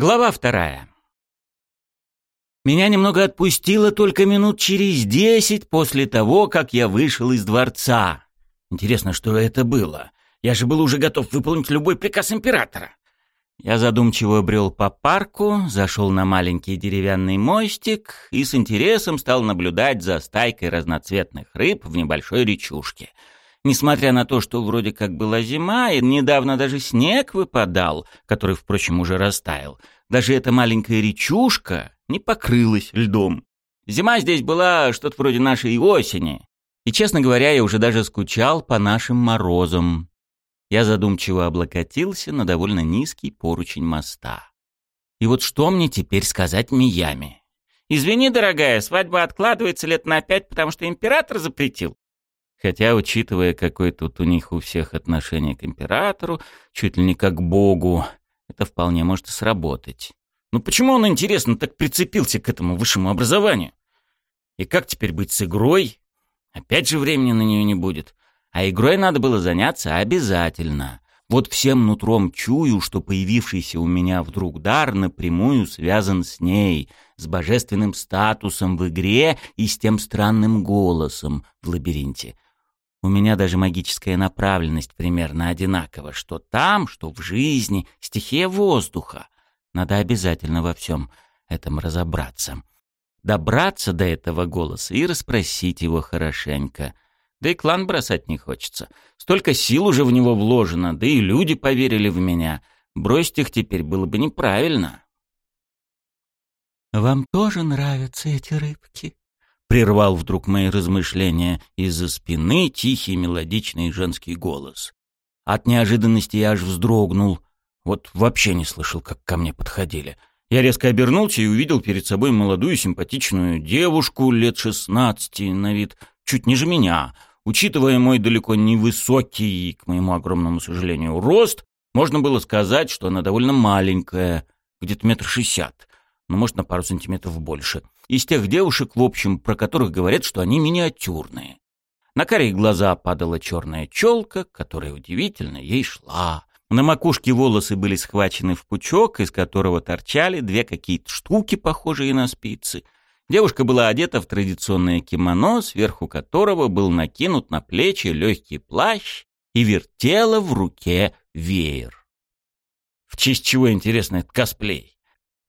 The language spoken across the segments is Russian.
Глава вторая. Меня немного отпустило только минут через десять после того, как я вышел из дворца. Интересно, что это было? Я же был уже готов выполнить любой приказ императора. Я задумчиво брел по парку, зашел на маленький деревянный мостик и с интересом стал наблюдать за стайкой разноцветных рыб в небольшой речушке — Несмотря на то, что вроде как была зима, и недавно даже снег выпадал, который, впрочем, уже растаял, даже эта маленькая речушка не покрылась льдом. Зима здесь была что-то вроде нашей осени. И, честно говоря, я уже даже скучал по нашим морозам. Я задумчиво облокотился на довольно низкий поручень моста. И вот что мне теперь сказать Миями? «Извини, дорогая, свадьба откладывается лет на пять, потому что император запретил. Хотя, учитывая, какое тут у них у всех отношение к императору, чуть ли не как к богу, это вполне может сработать. Но почему он, интересно, так прицепился к этому высшему образованию? И как теперь быть с игрой? Опять же времени на нее не будет. А игрой надо было заняться обязательно. Вот всем нутром чую, что появившийся у меня вдруг дар напрямую связан с ней, с божественным статусом в игре и с тем странным голосом в лабиринте — у меня даже магическая направленность примерно одинакова, что там, что в жизни, стихия воздуха. Надо обязательно во всем этом разобраться. Добраться до этого голоса и расспросить его хорошенько. Да и клан бросать не хочется. Столько сил уже в него вложено, да и люди поверили в меня. Бросить их теперь было бы неправильно. «Вам тоже нравятся эти рыбки?» Прервал вдруг мои размышления из-за спины тихий мелодичный женский голос. От неожиданности я аж вздрогнул. Вот вообще не слышал, как ко мне подходили. Я резко обернулся и увидел перед собой молодую симпатичную девушку лет шестнадцати на вид, чуть ниже меня. Учитывая мой далеко не высокий, к моему огромному сожалению, рост, можно было сказать, что она довольно маленькая, где-то метр шестьдесят, ну, может, на пару сантиметров больше из тех девушек, в общем, про которых говорят, что они миниатюрные. На карие глаза падала черная челка, которая удивительно ей шла. На макушке волосы были схвачены в пучок, из которого торчали две какие-то штуки, похожие на спицы. Девушка была одета в традиционное кимоно, сверху которого был накинут на плечи легкий плащ и вертела в руке веер. В честь чего, интересно, этот косплей?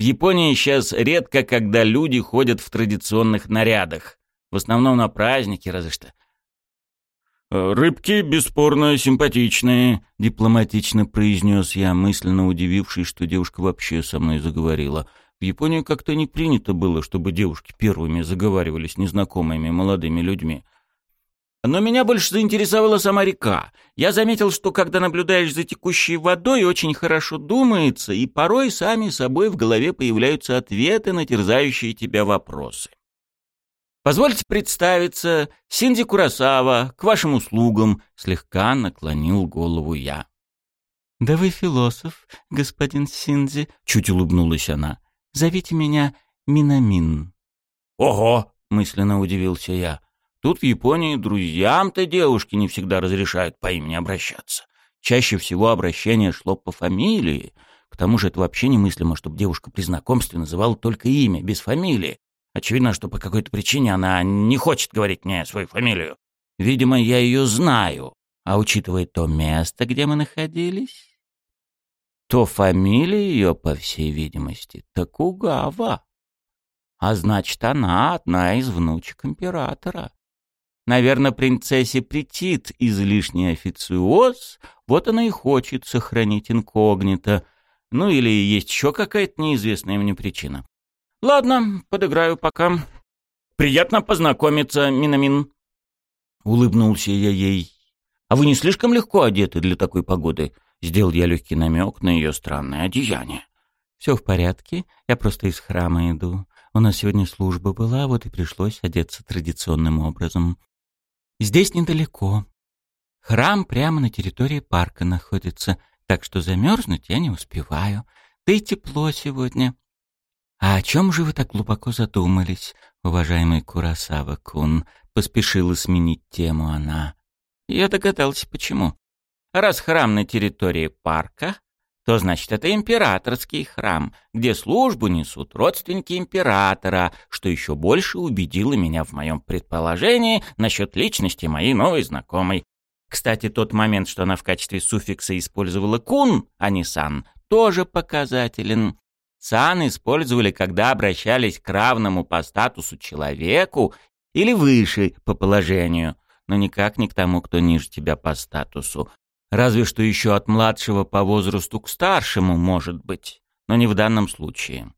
В Японии сейчас редко, когда люди ходят в традиционных нарядах. В основном на праздники, разве что. «Э, «Рыбки, бесспорно, симпатичные», — дипломатично произнес я, мысленно удивившись, что девушка вообще со мной заговорила. В Японии как-то не принято было, чтобы девушки первыми заговаривали с незнакомыми молодыми людьми. Но меня больше заинтересовала сама река. Я заметил, что когда наблюдаешь за текущей водой, очень хорошо думается, и порой сами собой в голове появляются ответы на терзающие тебя вопросы. «Позвольте представиться, Синди Курасава, к вашим услугам», — слегка наклонил голову я. «Да вы философ, господин Синди», — чуть улыбнулась она. «Зовите меня Минамин». «Ого!» — мысленно удивился я. Тут в Японии друзьям-то девушки не всегда разрешают по имени обращаться. Чаще всего обращение шло по фамилии. К тому же это вообще немыслимо, чтобы девушка при знакомстве называла только имя, без фамилии. Очевидно, что по какой-то причине она не хочет говорить мне свою фамилию. Видимо, я ее знаю. А учитывая то место, где мы находились, то фамилия ее, по всей видимости, Токугава. А значит, она одна из внучек императора. Наверное, принцессе претит излишний официоз, вот она и хочет сохранить инкогнито. Ну или есть еще какая-то неизвестная мне причина. Ладно, подыграю пока. Приятно познакомиться, Минамин. Улыбнулся я ей. А вы не слишком легко одеты для такой погоды? Сделал я легкий намек на ее странное одеяние. Все в порядке, я просто из храма иду. У нас сегодня служба была, вот и пришлось одеться традиционным образом. Здесь недалеко. Храм прямо на территории парка находится, так что замерзнуть я не успеваю. Да и тепло сегодня. А о чем же вы так глубоко задумались, уважаемый Курасава-кун? Поспешила сменить тему она. Я догадался, почему. Раз храм на территории парка, то значит это императорский храм, где службу несут родственники императора, что еще больше убедило меня в моем предположении насчет личности моей новой знакомой. Кстати, тот момент, что она в качестве суффикса использовала «кун», а не «сан», тоже показателен. «Сан» использовали, когда обращались к равному по статусу человеку или выше по положению, но никак не к тому, кто ниже тебя по статусу. Разве что еще от младшего по возрасту к старшему, может быть, но не в данном случае.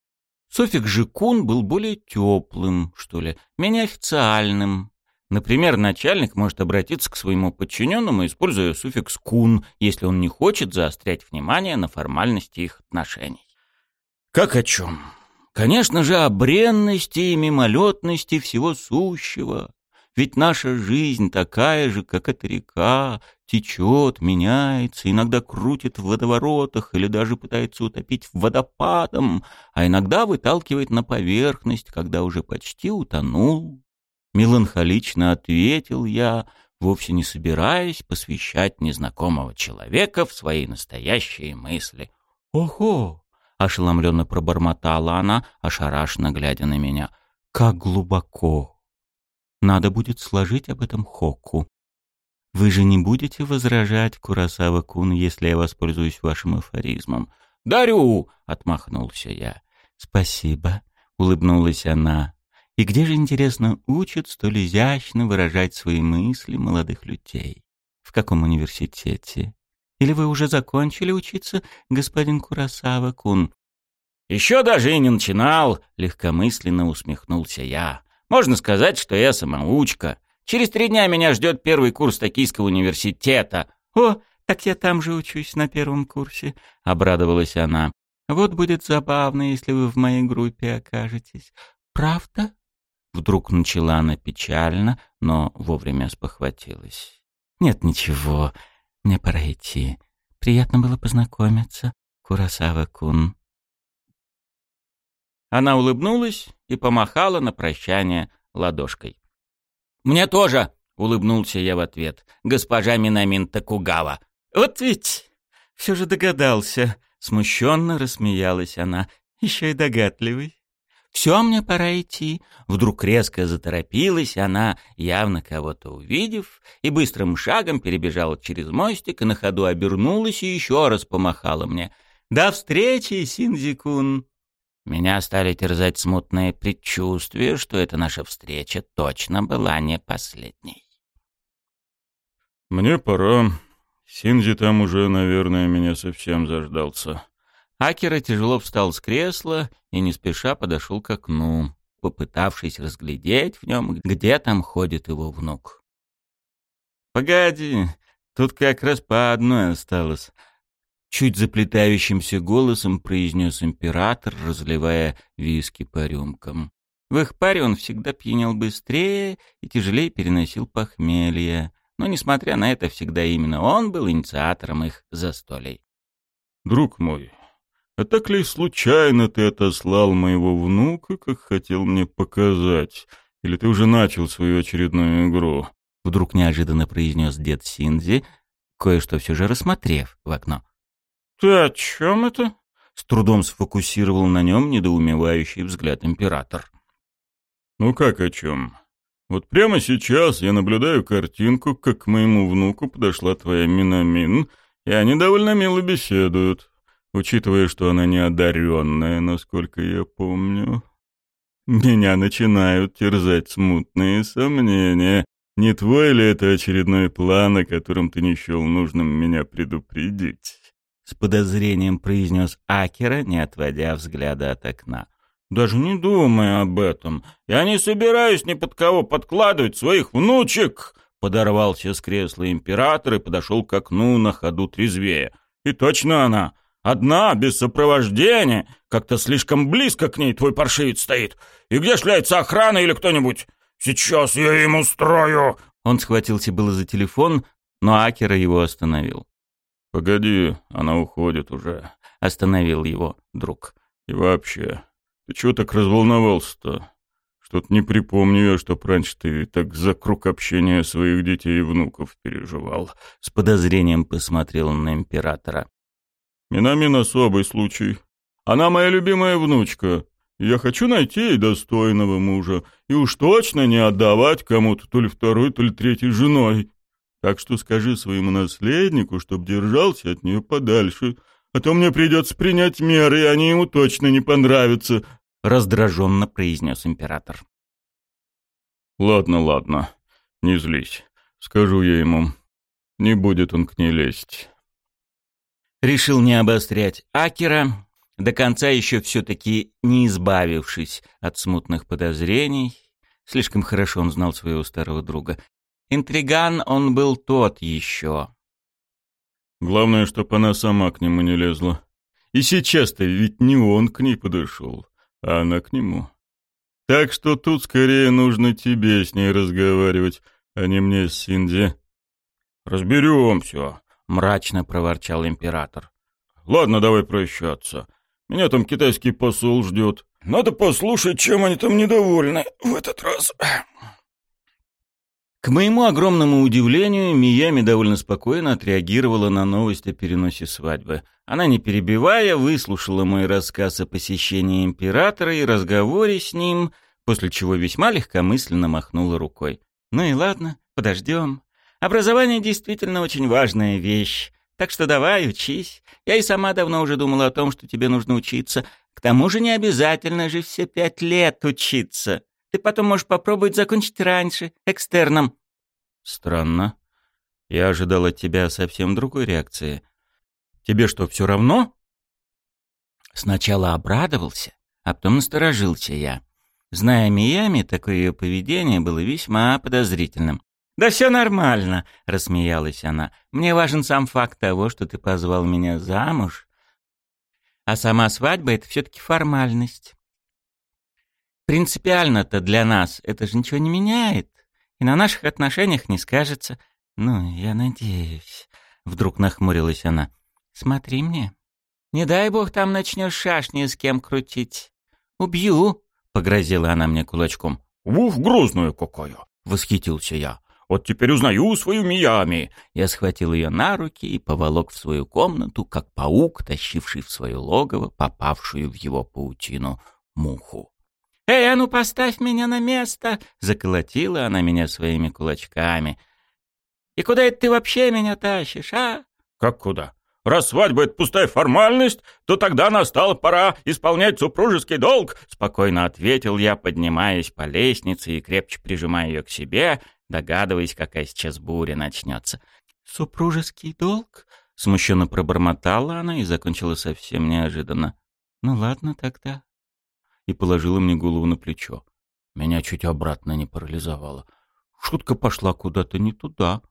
Суффикс же «кун» был более теплым, что ли, менее официальным. Например, начальник может обратиться к своему подчиненному, используя суффикс «кун», если он не хочет заострять внимание на формальности их отношений. Как о чем? Конечно же, о бренности и мимолетности всего сущего. Ведь наша жизнь такая же, как эта река, течет, меняется, иногда крутит в водоворотах или даже пытается утопить водопадом, а иногда выталкивает на поверхность, когда уже почти утонул. Меланхолично ответил я, вовсе не собираясь посвящать незнакомого человека в свои настоящие мысли. «Ого!» — ошеломленно пробормотала она, ошарашенно глядя на меня. «Как глубоко!» Надо будет сложить об этом хокку. Вы же не будете возражать, Курасава-кун, если я воспользуюсь вашим афоризмом? «Дарю!» — отмахнулся я. «Спасибо», — улыбнулась она. «И где же, интересно, учат столь изящно выражать свои мысли молодых людей? В каком университете? Или вы уже закончили учиться, господин Курасава-кун?» «Еще даже и не начинал», — легкомысленно усмехнулся я. Можно сказать, что я самоучка. Через три дня меня ждет первый курс Токийского университета. О, так я там же учусь на первом курсе, обрадовалась она. Вот будет забавно, если вы в моей группе окажетесь. Правда? Вдруг начала она печально, но вовремя спохватилась. Нет, ничего, мне пора идти. Приятно было познакомиться, Курасава-кун. Она улыбнулась и помахала на прощание ладошкой. «Мне тоже!» — улыбнулся я в ответ. «Госпожа Минамин Такугава». «Вот ведь! Все же догадался!» — смущенно рассмеялась она. «Еще и догадливый». «Все, мне пора идти». Вдруг резко заторопилась она, явно кого-то увидев, и быстрым шагом перебежала через мостик и на ходу обернулась и еще раз помахала мне. «До встречи, Синзикун!» Меня стали терзать смутные предчувствия, что эта наша встреча точно была не последней. «Мне пора. Синзи там уже, наверное, меня совсем заждался». Акера тяжело встал с кресла и не спеша подошел к окну, попытавшись разглядеть в нем, где там ходит его внук. «Погоди, тут как раз по одной осталось», чуть заплетающимся голосом произнес император, разливая виски по рюмкам. В их паре он всегда пьянел быстрее и тяжелее переносил похмелье, но, несмотря на это, всегда именно он был инициатором их застолий. «Друг мой, а так ли случайно ты отослал моего внука, как хотел мне показать? Или ты уже начал свою очередную игру?» Вдруг неожиданно произнес дед Синзи, кое-что все же рассмотрев в окно. «Ты о чем это?» — с трудом сфокусировал на нем недоумевающий взгляд император. «Ну как о чем? Вот прямо сейчас я наблюдаю картинку, как к моему внуку подошла твоя Минамин, и они довольно мило беседуют, учитывая, что она неодаренная, насколько я помню. Меня начинают терзать смутные сомнения». Не твой ли это очередной план, о котором ты не счел нужным меня предупредить? С подозрением произнес Акера, не отводя взгляда от окна. «Даже не думай об этом. Я не собираюсь ни под кого подкладывать своих внучек!» Подорвался с кресла император и подошел к окну на ходу трезвее. «И точно она! Одна, без сопровождения! Как-то слишком близко к ней твой паршивец стоит! И где шляется охрана или кто-нибудь? Сейчас я им устрою!» Он схватился было за телефон, но Акера его остановил. «Погоди, она уходит уже», — остановил его друг. «И вообще, ты чего так разволновался-то? Что-то не припомню я, чтоб раньше ты так за круг общения своих детей и внуков переживал». С подозрением посмотрел на императора. Минамин особый случай. Она моя любимая внучка. Я хочу найти ей достойного мужа и уж точно не отдавать кому-то то ли второй, то ли третьей женой. Так что скажи своему наследнику, чтоб держался от нее подальше, а то мне придется принять меры, и они ему точно не понравятся», — раздраженно произнес император. «Ладно, ладно, не злись. Скажу я ему. Не будет он к ней лезть». Решил не обострять Акера, до конца еще все-таки не избавившись от смутных подозрений. Слишком хорошо он знал своего старого друга. Интриган он был тот еще. Главное, чтоб она сама к нему не лезла. И сейчас-то ведь не он к ней подошел, а она к нему. Так что тут скорее нужно тебе с ней разговаривать, а не мне с Синди. «Разберемся», — мрачно проворчал император. «Ладно, давай прощаться. Меня там китайский посол ждет. Надо послушать, чем они там недовольны в этот раз». К моему огромному удивлению, Миями довольно спокойно отреагировала на новость о переносе свадьбы. Она, не перебивая, выслушала мой рассказ о посещении императора и разговоре с ним, после чего весьма легкомысленно махнула рукой. «Ну и ладно, подождем. Образование действительно очень важная вещь. Так что давай, учись. Я и сама давно уже думала о том, что тебе нужно учиться. К тому же не обязательно же все пять лет учиться. Ты потом можешь попробовать закончить раньше, экстерном». «Странно. Я ожидал от тебя совсем другой реакции. Тебе что, все равно?» Сначала обрадовался, а потом насторожился я. Зная Миями, такое ее поведение было весьма подозрительным. «Да все нормально», — рассмеялась она. «Мне важен сам факт того, что ты позвал меня замуж. А сама свадьба — это все-таки формальность. Принципиально-то для нас это же ничего не меняет, и на наших отношениях не скажется. Ну, я надеюсь». Вдруг нахмурилась она. «Смотри мне. Не дай бог там начнешь шашни с кем крутить. Убью!» — погрозила она мне кулачком. «Ух, грозная какая!» — восхитился я. Вот теперь узнаю свою Миями. Я схватил ее на руки и поволок в свою комнату, как паук, тащивший в свое логово, попавшую в его паутину муху. «Эй, а ну поставь меня на место!» — заколотила она меня своими кулачками. «И куда это ты вообще меня тащишь, а?» «Как куда? Раз свадьба — это пустая формальность, то тогда настала пора исполнять супружеский долг», — спокойно ответил я, поднимаясь по лестнице и крепче прижимая ее к себе, догадываясь, какая сейчас буря начнется. «Супружеский долг?» — смущенно пробормотала она и закончила совсем неожиданно. «Ну ладно тогда». И положила мне голову на плечо. Меня чуть обратно не парализовало. Шутка пошла куда-то не туда.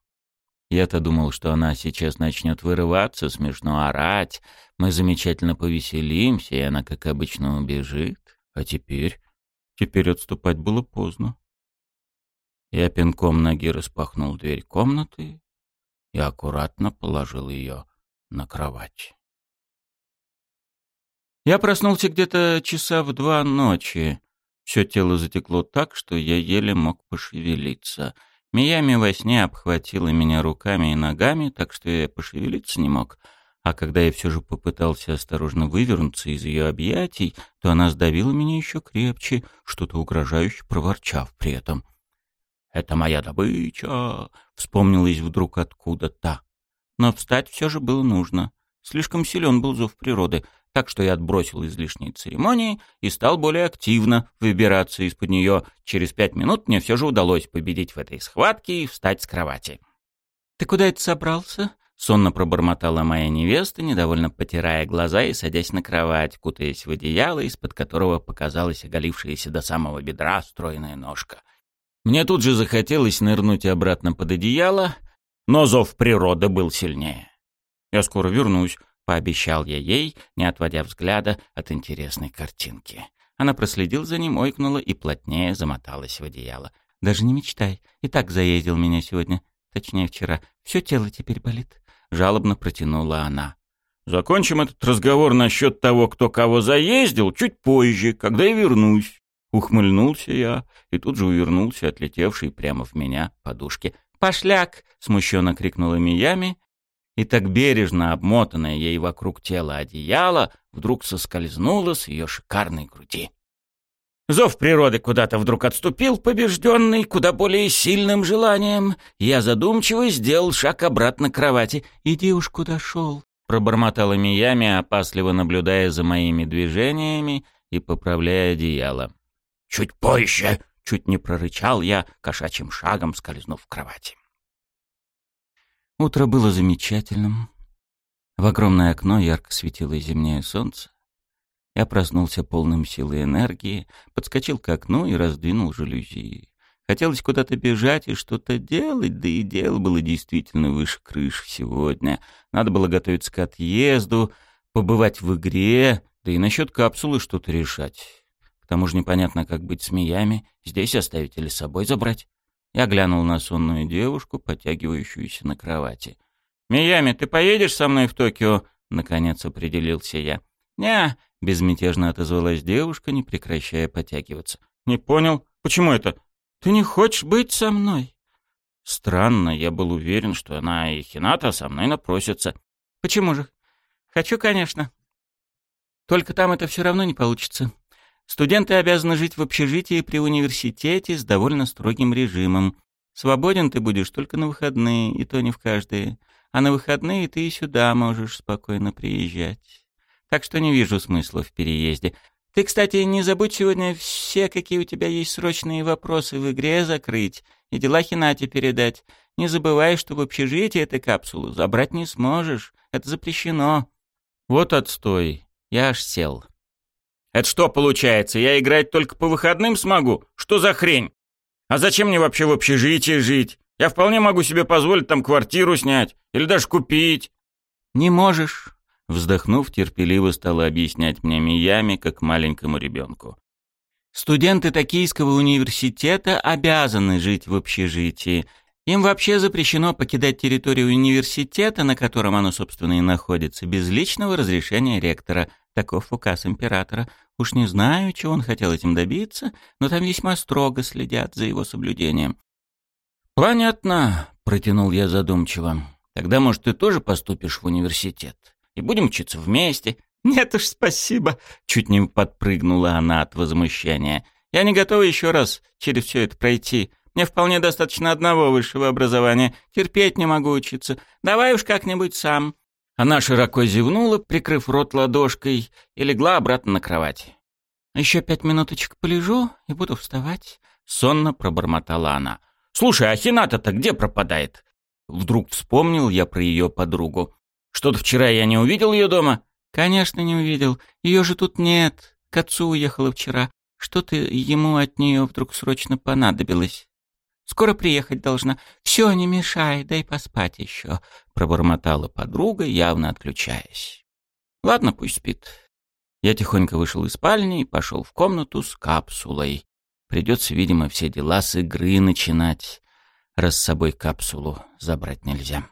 Я-то думал, что она сейчас начнет вырываться, смешно орать. Мы замечательно повеселимся, и она, как обычно, убежит. А теперь... Теперь отступать было поздно. Я пинком ноги распахнул дверь комнаты и аккуратно положил ее на кровать. Я проснулся где-то часа в два ночи. Все тело затекло так, что я еле мог пошевелиться. Миями во сне обхватила меня руками и ногами, так что я пошевелиться не мог. А когда я все же попытался осторожно вывернуться из ее объятий, то она сдавила меня еще крепче, что-то угрожающе проворчав при этом. «Это моя добыча!» — вспомнилась вдруг откуда-то. Но встать все же было нужно. Слишком силен был зов природы, так что я отбросил излишние церемонии и стал более активно выбираться из-под нее. Через пять минут мне все же удалось победить в этой схватке и встать с кровати. «Ты куда это собрался?» — сонно пробормотала моя невеста, недовольно потирая глаза и садясь на кровать, кутаясь в одеяло, из-под которого показалась оголившаяся до самого бедра стройная ножка. Мне тут же захотелось нырнуть обратно под одеяло, но зов природы был сильнее. «Я скоро вернусь», — пообещал я ей, не отводя взгляда от интересной картинки. Она проследила за ним, ойкнула и плотнее замоталась в одеяло. «Даже не мечтай. И так заездил меня сегодня. Точнее, вчера. Все тело теперь болит». Жалобно протянула она. «Закончим этот разговор насчет того, кто кого заездил, чуть позже, когда я вернусь». Ухмыльнулся я и тут же увернулся, отлетевший прямо в меня подушки. «Пошляк!» — смущенно крикнула Миями и так бережно обмотанное ей вокруг тела одеяло вдруг соскользнуло с ее шикарной груди. Зов природы куда-то вдруг отступил, побежденный куда более сильным желанием. Я задумчиво сделал шаг обратно к кровати. «Иди уж куда шел», — пробормотала Миями, опасливо наблюдая за моими движениями и поправляя одеяло. «Чуть позже!» — чуть не прорычал я, кошачьим шагом скользнув в кровати. Утро было замечательным. В огромное окно ярко светило зимнее солнце. Я проснулся полным силы энергии, подскочил к окну и раздвинул жалюзи. Хотелось куда-то бежать и что-то делать, да и дело было действительно выше крыши сегодня. Надо было готовиться к отъезду, побывать в игре, да и насчет капсулы что-то решать. К тому же непонятно, как быть с Миями, здесь оставить или с собой забрать. Я глянул на сонную девушку, потягивающуюся на кровати. «Миями, ты поедешь со мной в Токио?» — наконец определился я. «Не, — безмятежно отозвалась девушка, не прекращая потягиваться. «Не понял. Почему это? Ты не хочешь быть со мной?» Странно, я был уверен, что она и Хината со мной напросятся. «Почему же? Хочу, конечно. Только там это все равно не получится. Студенты обязаны жить в общежитии при университете с довольно строгим режимом. Свободен ты будешь только на выходные, и то не в каждые. А на выходные ты и сюда можешь спокойно приезжать так что не вижу смысла в переезде. Ты, кстати, не забудь сегодня все, какие у тебя есть срочные вопросы в игре закрыть и дела Хинате передать. Не забывай, что в общежитии эту капсулу забрать не сможешь. Это запрещено. Вот отстой. Я аж сел. Это что получается? Я играть только по выходным смогу? Что за хрень? А зачем мне вообще в общежитии жить? Я вполне могу себе позволить там квартиру снять или даже купить. Не можешь. Вздохнув, терпеливо стала объяснять мне Миями, как маленькому ребенку. Студенты Токийского университета обязаны жить в общежитии. Им вообще запрещено покидать территорию университета, на котором оно, собственно, и находится, без личного разрешения ректора. Таков указ императора. Уж не знаю, чего он хотел этим добиться, но там весьма строго следят за его соблюдением. «Понятно», — протянул я задумчиво. «Тогда, может, ты тоже поступишь в университет?» и будем учиться вместе». «Нет уж, спасибо», — чуть не подпрыгнула она от возмущения. «Я не готова еще раз через все это пройти. Мне вполне достаточно одного высшего образования. Терпеть не могу учиться. Давай уж как-нибудь сам». Она широко зевнула, прикрыв рот ладошкой, и легла обратно на кровать. «Еще пять минуточек полежу и буду вставать», — сонно пробормотала она. «Слушай, а Хината-то где пропадает?» Вдруг вспомнил я про ее подругу. Что-то вчера я не увидел ее дома?» «Конечно, не увидел. Ее же тут нет. К отцу уехала вчера. Что-то ему от нее вдруг срочно понадобилось. Скоро приехать должна. Все, не мешай, дай поспать еще», — пробормотала подруга, явно отключаясь. «Ладно, пусть спит». Я тихонько вышел из спальни и пошел в комнату с капсулой. Придется, видимо, все дела с игры начинать, раз с собой капсулу забрать нельзя.